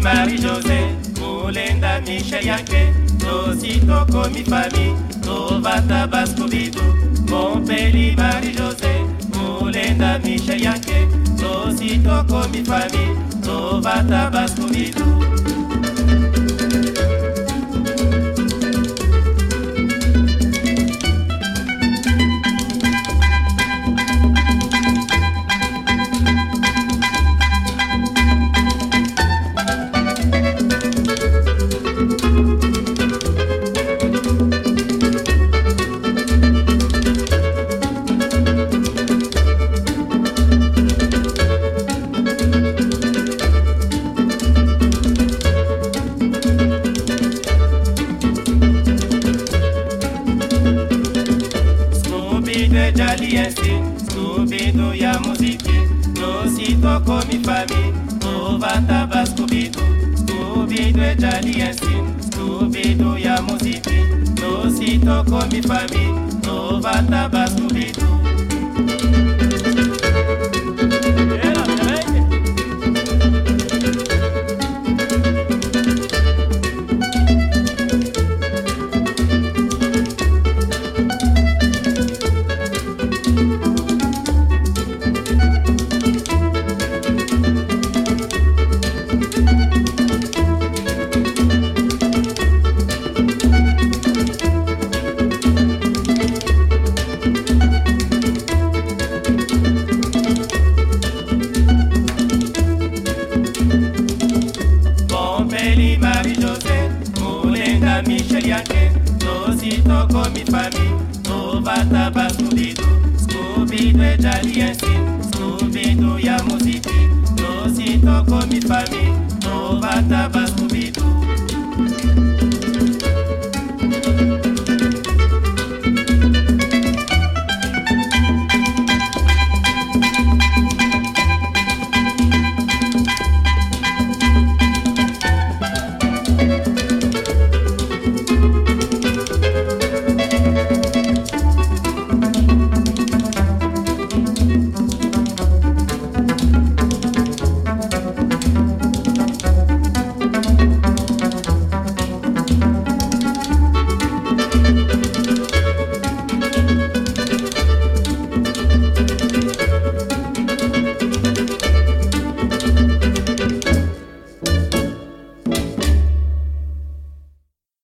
Marie Marie José Kolenda Michel Yanke. Tosi Toko mi fami Tovata Baskubidu Montpelli Marie José Kolenda Michel Yanke. Tosi Toko mi fami Tovata Baskubidu jaliensi skubidu ya muziki. Nositokomi fami ovataba skubidu skubidu ejaliensi skubidu ya muziki. Nositokomi fami ovataba skubidu michel yake. Nositoko mifami novata basubidu skubidu ejaliesi skubidu ya muziki nositoko mifami novata basubidu